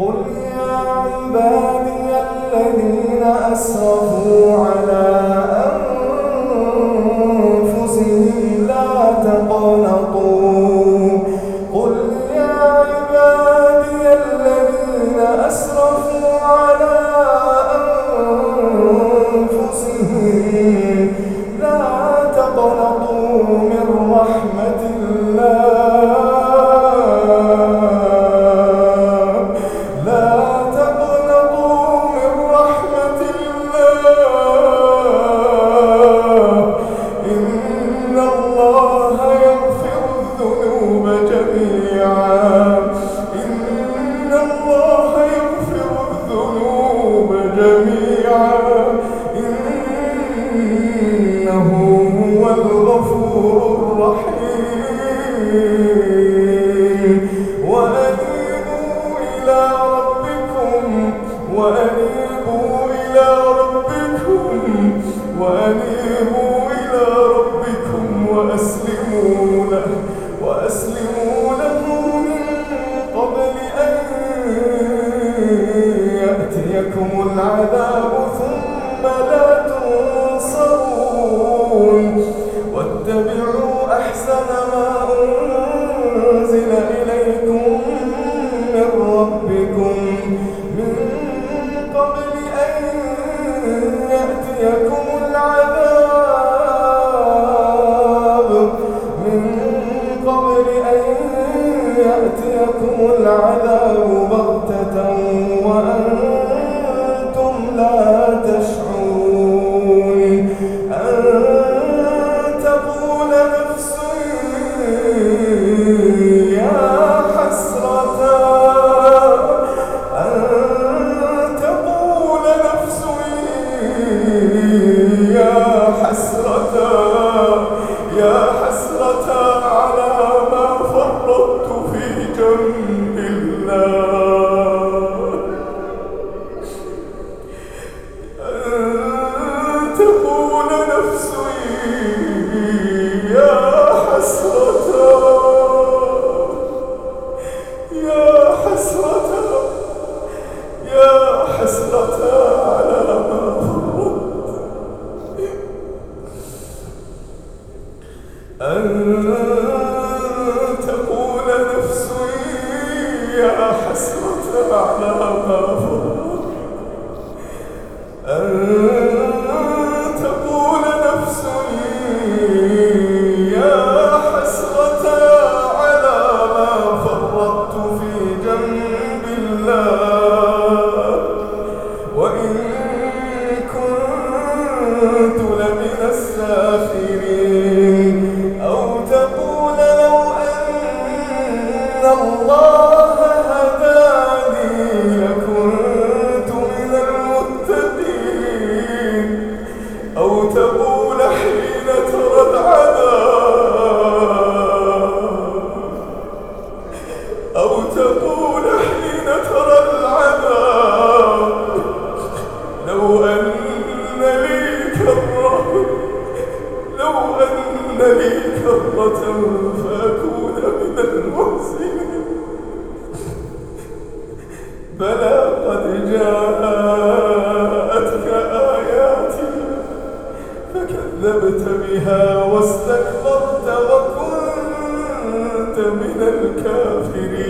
قل يا عبادي الذين أسرفوا على أنفسهم لا تقنطوا قل يا عبادي الذين أسرفوا على أنفسهم وأسلموا له وأسلموا له من قبل أن يأتيكم العذاب ثم لا تنصرون. واتبعوا أحسن ما أنزل إليكم من ربكم من قبل أن يأتيكم أن تقول نفسي يا حسرة على ما بها واستكبرت وكنت من الكافرين.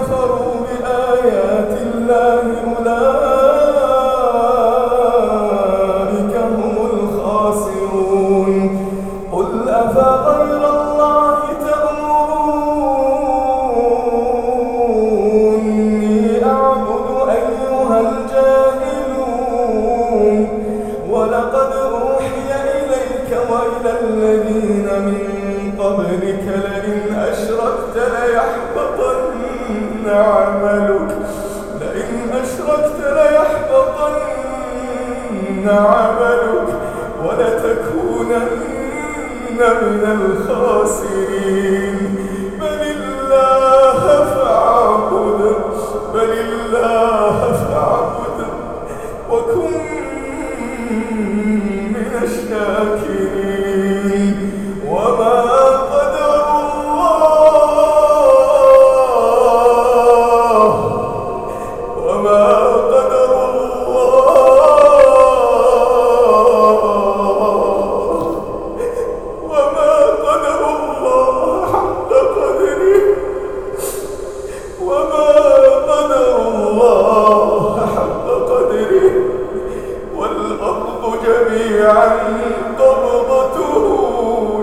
كفروا بآيات الله أولئك من الخاسرين. بل الله فاعبد بل الله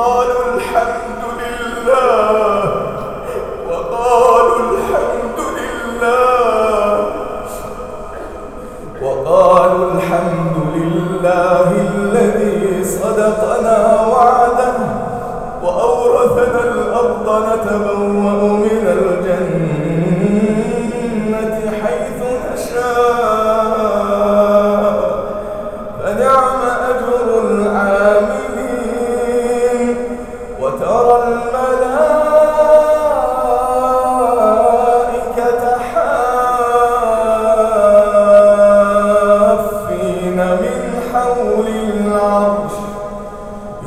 صدقنا وعده